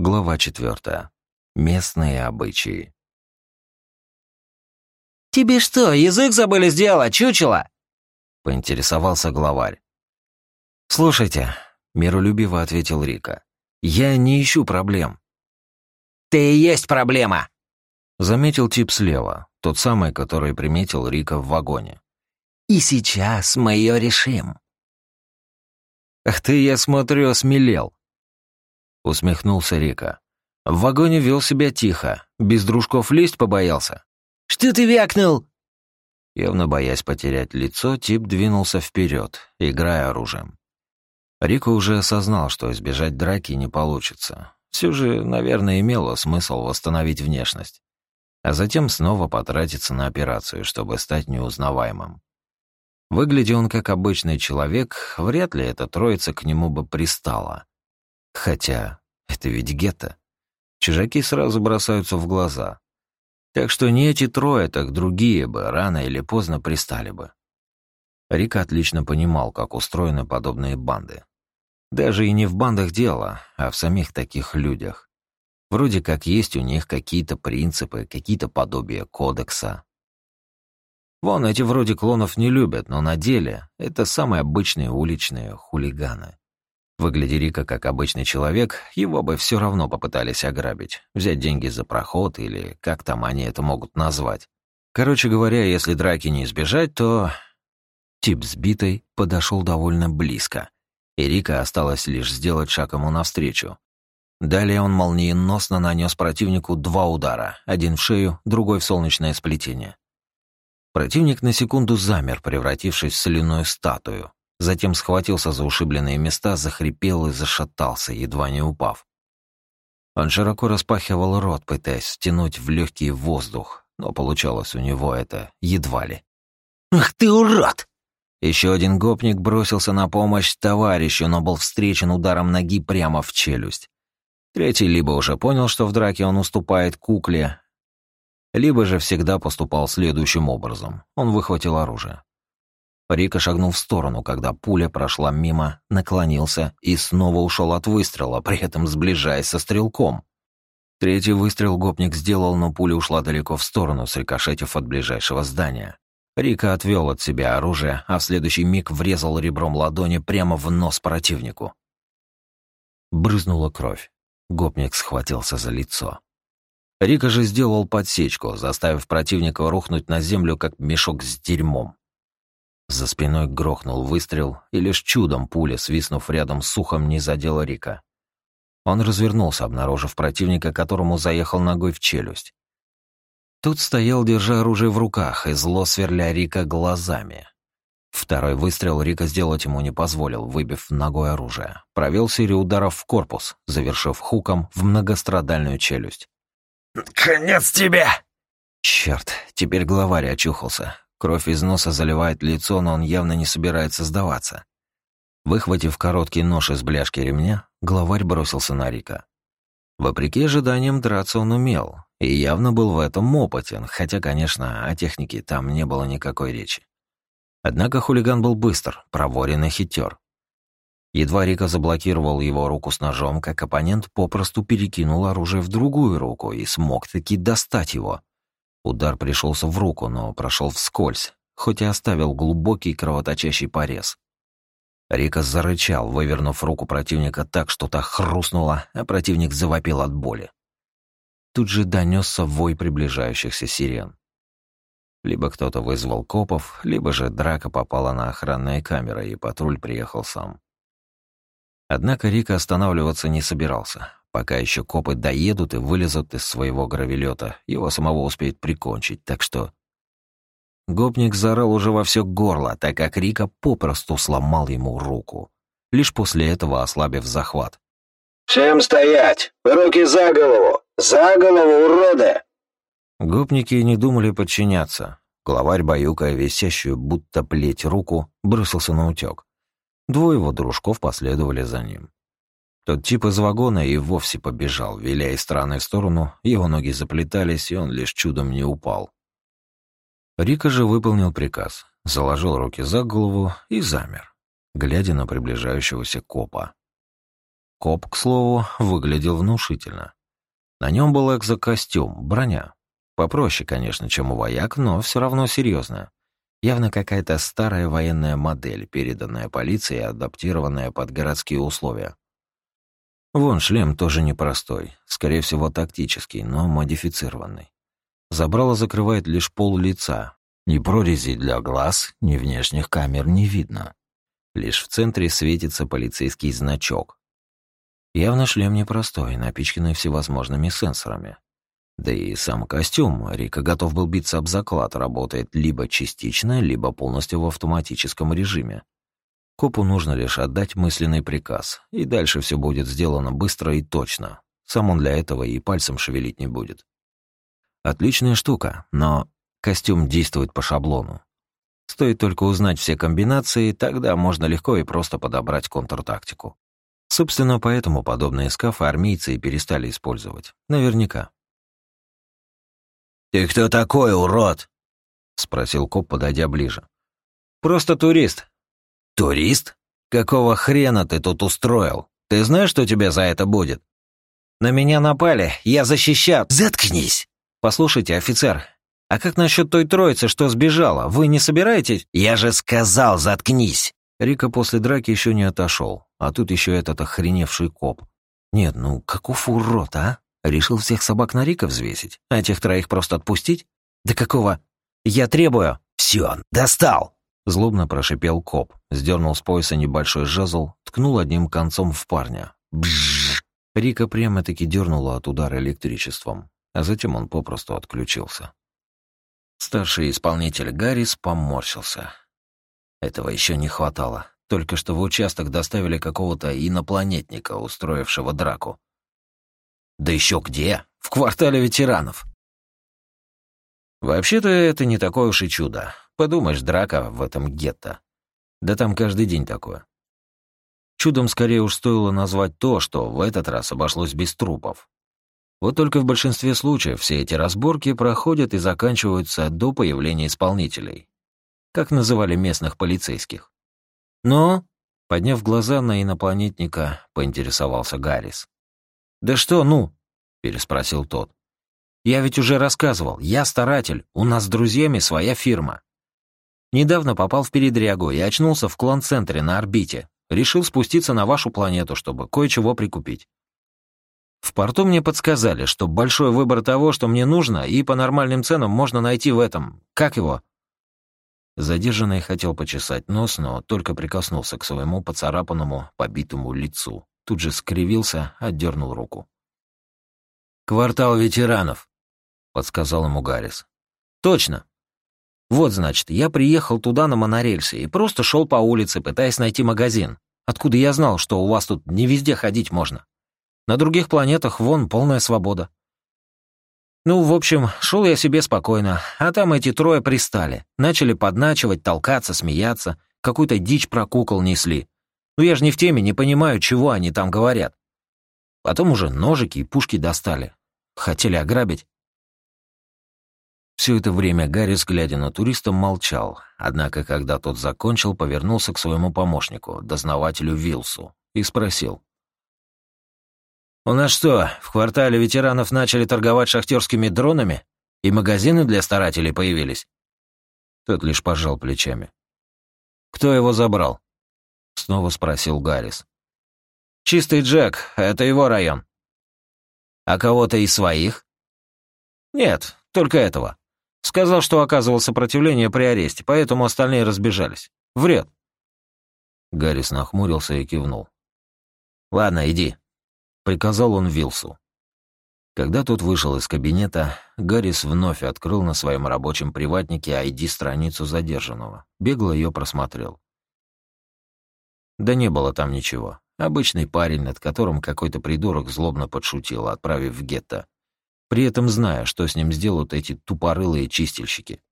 Глава четвертая. Местные обычаи. «Тебе что, язык забыли сделать, чучело?» — поинтересовался главарь. «Слушайте», — миролюбиво ответил Рика, — «я не ищу проблем». «Ты и есть проблема!» — заметил тип слева, тот самый, который приметил Рика в вагоне. «И сейчас мы ее решим». «Ах ты, я смотрю, осмелел», — усмехнулся Рика. В вагоне вел себя тихо, без дружков лезть побоялся. «Что ты вякнул?» Явно боясь потерять лицо, тип двинулся вперед, играя оружием. Рико уже осознал, что избежать драки не получится. Все же, наверное, имело смысл восстановить внешность, а затем снова потратиться на операцию, чтобы стать неузнаваемым. Выглядя он как обычный человек, вряд ли эта троица к нему бы пристала. Хотя это ведь гетто. Чужаки сразу бросаются в глаза. Так что не эти трое, так другие бы рано или поздно пристали бы. Рик отлично понимал, как устроены подобные банды. Даже и не в бандах дело, а в самих таких людях. Вроде как есть у них какие-то принципы, какие-то подобия кодекса. Вон эти вроде клонов не любят, но на деле это самые обычные уличные хулиганы. Выгляди Рика как обычный человек, его бы все равно попытались ограбить, взять деньги за проход или как там они это могут назвать. Короче говоря, если драки не избежать, то... Тип сбитый подошел довольно близко, и Рика осталось лишь сделать шаг ему навстречу. Далее он молниеносно нанес противнику два удара, один в шею, другой в солнечное сплетение. Противник на секунду замер, превратившись в соляную статую, Затем схватился за ушибленные места, захрипел и зашатался, едва не упав. Он широко распахивал рот, пытаясь втянуть в легкий воздух, но получалось у него это едва ли. «Ах ты урод!» Еще один гопник бросился на помощь товарищу, но был встречен ударом ноги прямо в челюсть. Третий либо уже понял, что в драке он уступает кукле, либо же всегда поступал следующим образом. Он выхватил оружие. Рика шагнул в сторону, когда пуля прошла мимо, наклонился и снова ушел от выстрела, при этом сближаясь со стрелком. Третий выстрел гопник сделал, но пуля ушла далеко в сторону, срикошетив от ближайшего здания. Рика отвел от себя оружие, а в следующий миг врезал ребром ладони прямо в нос противнику. Брызнула кровь. Гопник схватился за лицо. Рика же сделал подсечку, заставив противника рухнуть на землю, как мешок с дерьмом. За спиной грохнул выстрел, и лишь чудом пуля, свистнув рядом с ухом, не задела Рика. Он развернулся, обнаружив противника, которому заехал ногой в челюсть. Тут стоял, держа оружие в руках, и зло сверля Рика глазами. Второй выстрел Рика сделать ему не позволил, выбив ногой оружие. Провел серию ударов в корпус, завершив хуком в многострадальную челюсть. «Конец тебе!» Черт, теперь главарь очухался. Кровь из носа заливает лицо, но он явно не собирается сдаваться. Выхватив короткий нож из бляшки ремня, главарь бросился на Рика. Вопреки ожиданиям, драться он умел, и явно был в этом опытен, хотя, конечно, о технике там не было никакой речи. Однако хулиган был быстр, проворен и хитер. Едва Рика заблокировал его руку с ножом, как оппонент попросту перекинул оружие в другую руку и смог таки достать его. Удар пришелся в руку, но прошел вскользь, хоть и оставил глубокий кровоточащий порез. Рика зарычал, вывернув руку противника так, что та хрустнула, а противник завопил от боли. Тут же донесся вой приближающихся сирен. Либо кто-то вызвал копов, либо же драка попала на охранные камеры, и патруль приехал сам. Однако Рика останавливаться не собирался. Пока еще копы доедут и вылезут из своего гравелета, его самого успеют прикончить, так что... Гопник заорал уже во все горло, так как Рика попросту сломал ему руку, лишь после этого ослабив захват. «Всем стоять! Руки за голову! За голову, уроды!» Гопники не думали подчиняться. Главарь, баюкая висящую, будто плеть руку, бросился на утек. Двое его дружков последовали за ним. Тот тип из вагона и вовсе побежал, виляя из стороны в сторону, его ноги заплетались, и он лишь чудом не упал. Рика же выполнил приказ, заложил руки за голову и замер, глядя на приближающегося копа. Коп, к слову, выглядел внушительно. На нем был экзокостюм, броня. Попроще, конечно, чем у вояк, но все равно серьезная. Явно какая-то старая военная модель, переданная полиции и адаптированная под городские условия. Вон шлем тоже непростой, скорее всего тактический, но модифицированный. Забрало закрывает лишь пол лица. Ни прорези для глаз, ни внешних камер не видно. Лишь в центре светится полицейский значок. Явно шлем непростой, напичканный всевозможными сенсорами. Да и сам костюм, Рика готов был биться об заклад, работает либо частично, либо полностью в автоматическом режиме. Копу нужно лишь отдать мысленный приказ, и дальше все будет сделано быстро и точно. Сам он для этого и пальцем шевелить не будет. Отличная штука, но костюм действует по шаблону. Стоит только узнать все комбинации, тогда можно легко и просто подобрать контртактику. Собственно, поэтому подобные скафы армейцы и перестали использовать. Наверняка. «Ты кто такой, урод?» — спросил коп, подойдя ближе. «Просто турист». «Турист? Какого хрена ты тут устроил? Ты знаешь, что тебе за это будет?» «На меня напали, я защищал...» «Заткнись!» «Послушайте, офицер, а как насчет той троицы, что сбежала? Вы не собираетесь?» «Я же сказал, заткнись!» Рика после драки еще не отошел, а тут еще этот охреневший коп. Нет, ну каков урод, а? Решил всех собак на Рика взвесить, а этих троих просто отпустить? Да какого? Я требую. Все, достал. Злобно прошипел коп, сдернул с пояса небольшой жезл, ткнул одним концом в парня. Бжжж. Рика прямо-таки дернула от удара электричеством, а затем он попросту отключился. Старший исполнитель Гаррис поморщился. Этого еще не хватало. Только что в участок доставили какого-то инопланетника, устроившего драку. Да еще где? В квартале ветеранов. Вообще-то это не такое уж и чудо. Подумаешь, драка в этом гетто. Да там каждый день такое. Чудом скорее уж стоило назвать то, что в этот раз обошлось без трупов. Вот только в большинстве случаев все эти разборки проходят и заканчиваются до появления исполнителей. Как называли местных полицейских. Но, подняв глаза на инопланетника, поинтересовался Гаррис. «Да что, ну?» — переспросил тот. «Я ведь уже рассказывал, я старатель, у нас с друзьями своя фирма. Недавно попал в передрягу и очнулся в клон-центре на орбите. Решил спуститься на вашу планету, чтобы кое-чего прикупить. В порту мне подсказали, что большой выбор того, что мне нужно, и по нормальным ценам можно найти в этом... Как его?» Задержанный хотел почесать нос, но только прикоснулся к своему поцарапанному, побитому лицу тут же скривился, отдернул руку. «Квартал ветеранов», — подсказал ему Гаррис. «Точно. Вот, значит, я приехал туда на монорельсе и просто шел по улице, пытаясь найти магазин. Откуда я знал, что у вас тут не везде ходить можно? На других планетах вон полная свобода. Ну, в общем, шел я себе спокойно, а там эти трое пристали. Начали подначивать, толкаться, смеяться, какую-то дичь про кукол несли. Ну я же не в теме, не понимаю, чего они там говорят. Потом уже ножики и пушки достали. Хотели ограбить. Все это время Гаррис, глядя на туриста, молчал, однако, когда тот закончил, повернулся к своему помощнику, дознавателю Вилсу, и спросил. «У нас что, в квартале ветеранов начали торговать шахтерскими дронами? И магазины для старателей появились?» Тот лишь пожал плечами. «Кто его забрал?» Снова спросил Гаррис. «Чистый Джек, это его район». «А кого-то из своих?» «Нет, только этого. Сказал, что оказывал сопротивление при аресте, поэтому остальные разбежались. Врет». Гаррис нахмурился и кивнул. «Ладно, иди», — приказал он Вилсу. Когда тот вышел из кабинета, Гаррис вновь открыл на своем рабочем приватнике ID-страницу задержанного. Бегло ее просмотрел. Да не было там ничего. Обычный парень, над которым какой-то придурок злобно подшутил, отправив в гетто. При этом зная, что с ним сделают эти тупорылые чистильщики.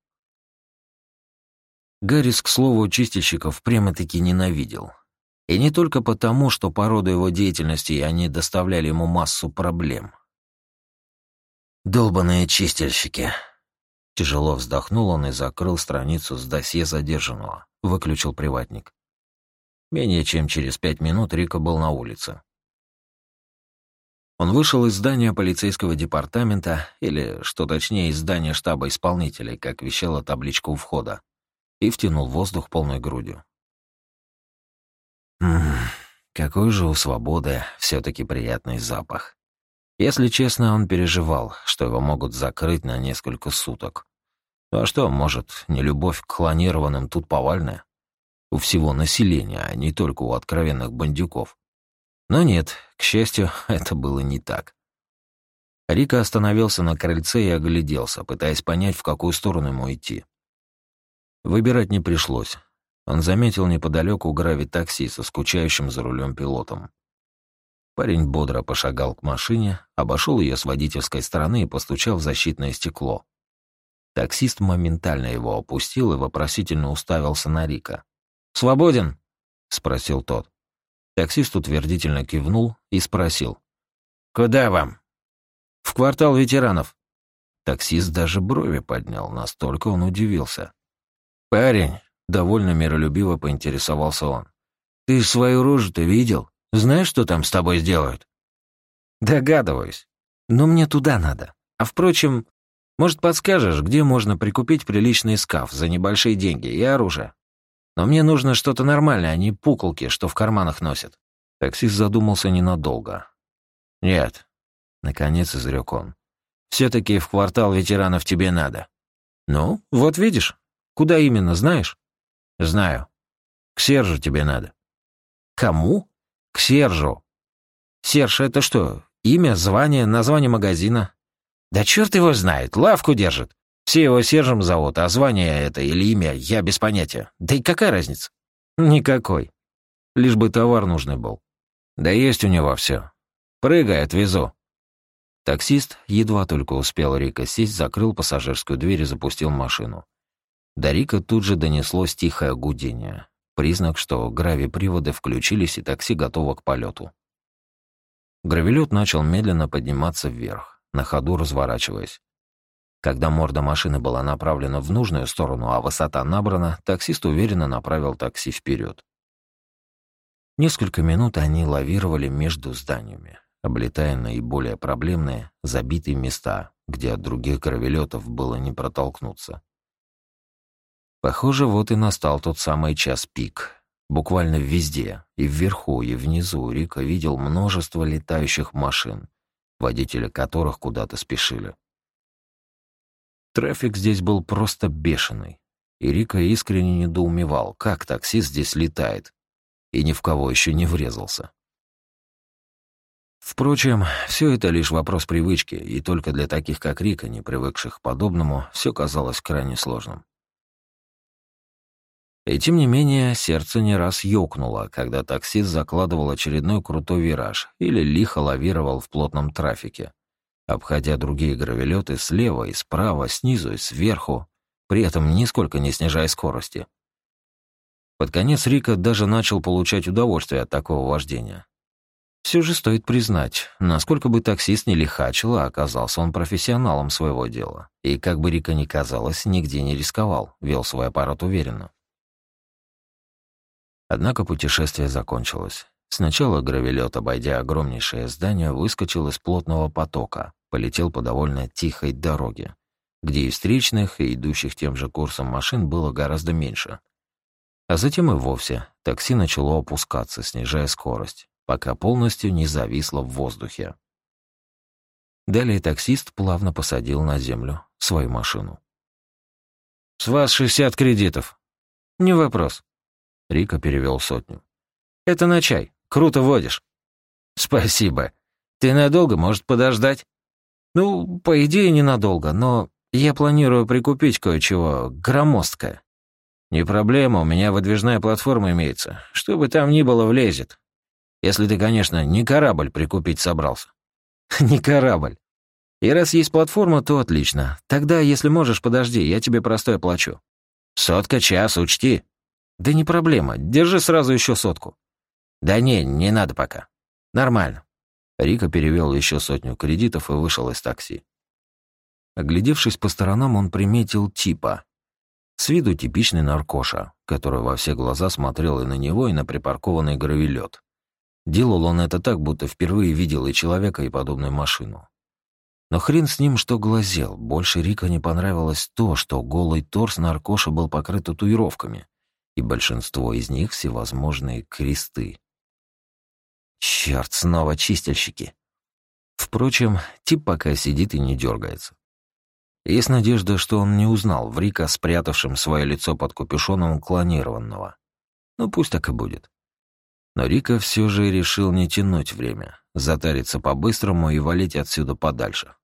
Гаррис, к слову, чистильщиков прямо-таки ненавидел. И не только потому, что по роду его деятельности они доставляли ему массу проблем. «Долбаные чистильщики!» Тяжело вздохнул он и закрыл страницу с досье задержанного, выключил приватник. Менее чем через пять минут Рика был на улице. Он вышел из здания полицейского департамента, или, что точнее, из здания штаба исполнителей, как вещала табличка у входа, и втянул воздух полной грудью. Ммм, какой же у свободы все таки приятный запах. Если честно, он переживал, что его могут закрыть на несколько суток. Ну а что, может, не любовь к клонированным тут повальная? У всего населения, а не только у откровенных бандюков. Но нет, к счастью, это было не так. Рика остановился на крыльце и огляделся, пытаясь понять, в какую сторону ему идти. Выбирать не пришлось. Он заметил неподалеку грави-такси со скучающим за рулем пилотом. Парень бодро пошагал к машине, обошел ее с водительской стороны и постучал в защитное стекло. Таксист моментально его опустил и вопросительно уставился на Рика. «Свободен?» — спросил тот. Таксист утвердительно кивнул и спросил. «Куда вам?» «В квартал ветеранов». Таксист даже брови поднял, настолько он удивился. «Парень», — довольно миролюбиво поинтересовался он, «ты свою рожу-то видел? Знаешь, что там с тобой сделают?» «Догадываюсь. Но мне туда надо. А впрочем, может, подскажешь, где можно прикупить приличный скаф за небольшие деньги и оружие?» Но мне нужно что-то нормальное, а не пуколки, что в карманах носят». Таксист задумался ненадолго. «Нет», — наконец изрек он. все таки в квартал ветеранов тебе надо». «Ну, вот видишь. Куда именно, знаешь?» «Знаю. К Сержу тебе надо». «Кому?» «К Сержу». «Серж, это что, имя, звание, название магазина?» «Да черт его знает, лавку держит. Все его Сержем зовут, а звание это или имя я без понятия. Да и какая разница? Никакой. Лишь бы товар нужный был. Да есть у него все. Прыгай, отвезу. Таксист едва только успел Рика сесть, закрыл пассажирскую дверь и запустил машину. До Рика тут же донеслось тихое гудение. Признак, что гравиприводы включились и такси готово к полету. Гравелет начал медленно подниматься вверх, на ходу разворачиваясь. Когда морда машины была направлена в нужную сторону, а высота набрана, таксист уверенно направил такси вперед. Несколько минут они лавировали между зданиями, облетая наиболее проблемные, забитые места, где от других гравелетов было не протолкнуться. Похоже, вот и настал тот самый час пик. Буквально везде, и вверху, и внизу, Рика видел множество летающих машин, водители которых куда-то спешили. Трафик здесь был просто бешеный. И Рика искренне недоумевал, как таксист здесь летает. И ни в кого еще не врезался. Впрочем, все это лишь вопрос привычки, и только для таких, как Рика, не привыкших к подобному, все казалось крайне сложным. И тем не менее, сердце не раз ёкнуло, когда таксист закладывал очередной крутой вираж или лихо лавировал в плотном трафике, обходя другие гравелеты слева и справа, снизу и сверху, при этом нисколько не снижая скорости. Под конец Рика даже начал получать удовольствие от такого вождения. Все же стоит признать, насколько бы таксист не лихачил, а оказался он профессионалом своего дела. И, как бы Рика ни казалось, нигде не рисковал, вел свой аппарат уверенно. Однако путешествие закончилось. Сначала гравелет, обойдя огромнейшее здание, выскочил из плотного потока, полетел по довольно тихой дороге, где и встречных, и идущих тем же курсом машин было гораздо меньше. А затем и вовсе такси начало опускаться, снижая скорость, пока полностью не зависло в воздухе. Далее таксист плавно посадил на землю свою машину. «С вас 60 кредитов». «Не вопрос». Рика перевел сотню. «Это на чай. Круто водишь». «Спасибо. Ты надолго, может, подождать?» Ну, по идее, ненадолго, но я планирую прикупить кое-чего громоздкое. Не проблема, у меня выдвижная платформа имеется. Что бы там ни было, влезет. Если ты, конечно, не корабль прикупить собрался. Не корабль. И раз есть платформа, то отлично. Тогда, если можешь, подожди, я тебе простое плачу. Сотка час, учти. Да не проблема, держи сразу еще сотку. Да не, не надо пока. Нормально. Рика перевел еще сотню кредитов и вышел из такси. Оглядевшись по сторонам, он приметил типа. С виду типичный наркоша, который во все глаза смотрел и на него, и на припаркованный гравелет. Делал он это так, будто впервые видел и человека, и подобную машину. Но хрен с ним, что глазел. Больше Рика не понравилось то, что голый торс наркоша был покрыт татуировками, и большинство из них всевозможные кресты. Черт, снова чистильщики. Впрочем, тип пока сидит и не дергается. Есть надежда, что он не узнал в Рика, спрятавшем свое лицо под капюшоном клонированного. Ну, пусть так и будет. Но Рика все же решил не тянуть время, затариться по-быстрому и валить отсюда подальше.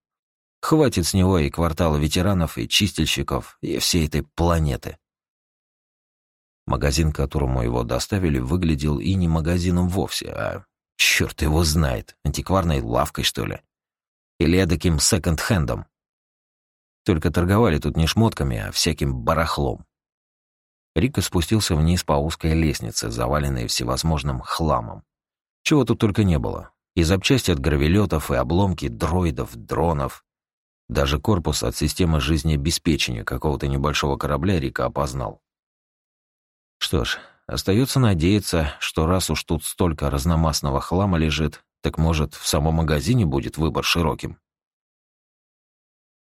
Хватит с него и квартала ветеранов, и чистильщиков, и всей этой планеты. Магазин, к которому его доставили, выглядел и не магазином вовсе, а черт его знает, антикварной лавкой, что ли. Или эдаким секонд-хендом. Только торговали тут не шмотками, а всяким барахлом. Рика спустился вниз по узкой лестнице, заваленной всевозможным хламом. Чего тут только не было. И запчасти от гравелетов, и обломки дроидов, дронов. Даже корпус от системы жизнеобеспечения какого-то небольшого корабля Рика опознал. Что ж, остается надеяться, что раз уж тут столько разномастного хлама лежит, так может, в самом магазине будет выбор широким.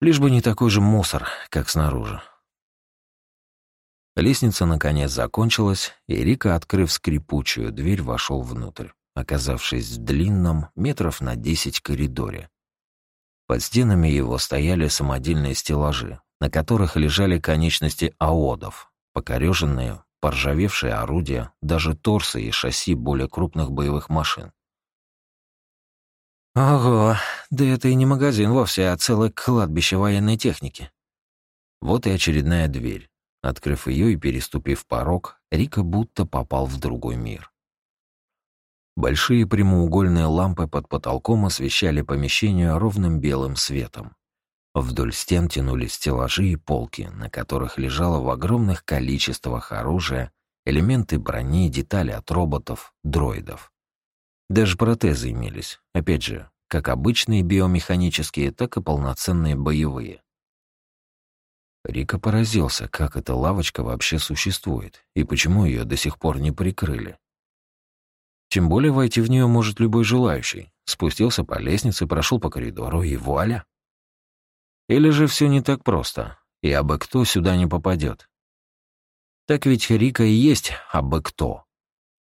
Лишь бы не такой же мусор, как снаружи. Лестница наконец закончилась, и Рика, открыв скрипучую дверь, вошел внутрь, оказавшись в длинном, метров на десять коридоре. Под стенами его стояли самодельные стеллажи, на которых лежали конечности аодов, покореженные, поржавевшие орудия, даже торсы и шасси более крупных боевых машин. Ого, да это и не магазин вовсе, а целое кладбище военной техники. Вот и очередная дверь. Открыв ее и переступив порог, Рика будто попал в другой мир. Большие прямоугольные лампы под потолком освещали помещение ровным белым светом. Вдоль стен тянулись стеллажи и полки, на которых лежало в огромных количествах оружия, элементы брони, детали от роботов, дроидов. Даже протезы имелись, опять же, как обычные биомеханические, так и полноценные боевые. Рика поразился, как эта лавочка вообще существует и почему ее до сих пор не прикрыли. Тем более войти в нее может любой желающий. Спустился по лестнице, прошел по коридору и вуаля. Или же все не так просто, и абы кто сюда не попадет. Так ведь Рика и есть абы кто.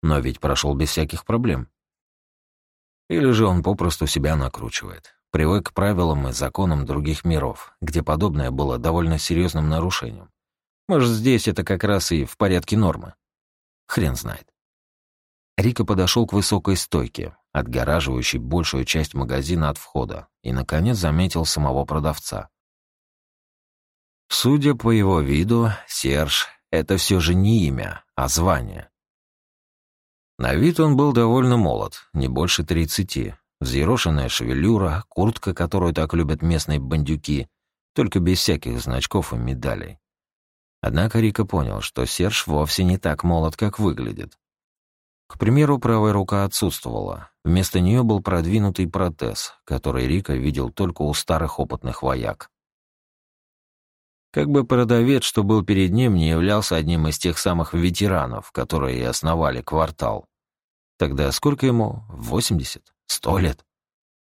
Но ведь прошел без всяких проблем. Или же он попросту себя накручивает. Привык к правилам и законам других миров, где подобное было довольно серьезным нарушением. Может, здесь это как раз и в порядке нормы. Хрен знает. Рика подошел к высокой стойке, отгораживающей большую часть магазина от входа, и, наконец, заметил самого продавца. Судя по его виду, Серж — это все же не имя, а звание. На вид он был довольно молод, не больше тридцати, Взъерошенная шевелюра, куртка, которую так любят местные бандюки, только без всяких значков и медалей. Однако Рика понял, что Серж вовсе не так молод, как выглядит. К примеру, правая рука отсутствовала. Вместо нее был продвинутый протез, который Рика видел только у старых опытных вояк. Как бы продавец, что был перед ним, не являлся одним из тех самых ветеранов, которые и основали квартал. Тогда сколько ему? Восемьдесят? Сто лет.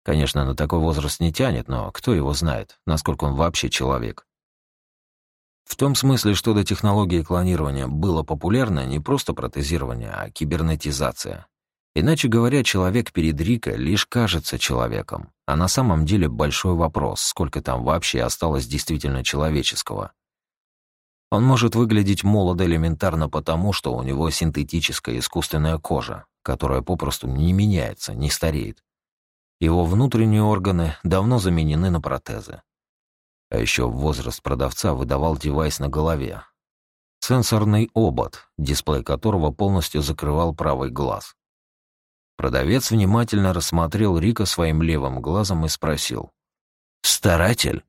Конечно, на такой возраст не тянет, но кто его знает, насколько он вообще человек. В том смысле, что до технологии клонирования было популярно не просто протезирование, а кибернетизация. Иначе говоря, человек перед Рико лишь кажется человеком, а на самом деле большой вопрос, сколько там вообще осталось действительно человеческого. Он может выглядеть молодо элементарно потому, что у него синтетическая искусственная кожа, которая попросту не меняется, не стареет. Его внутренние органы давно заменены на протезы. А еще возраст продавца выдавал девайс на голове. Сенсорный обод, дисплей которого полностью закрывал правый глаз. Продавец внимательно рассмотрел Рика своим левым глазом и спросил. «Старатель?»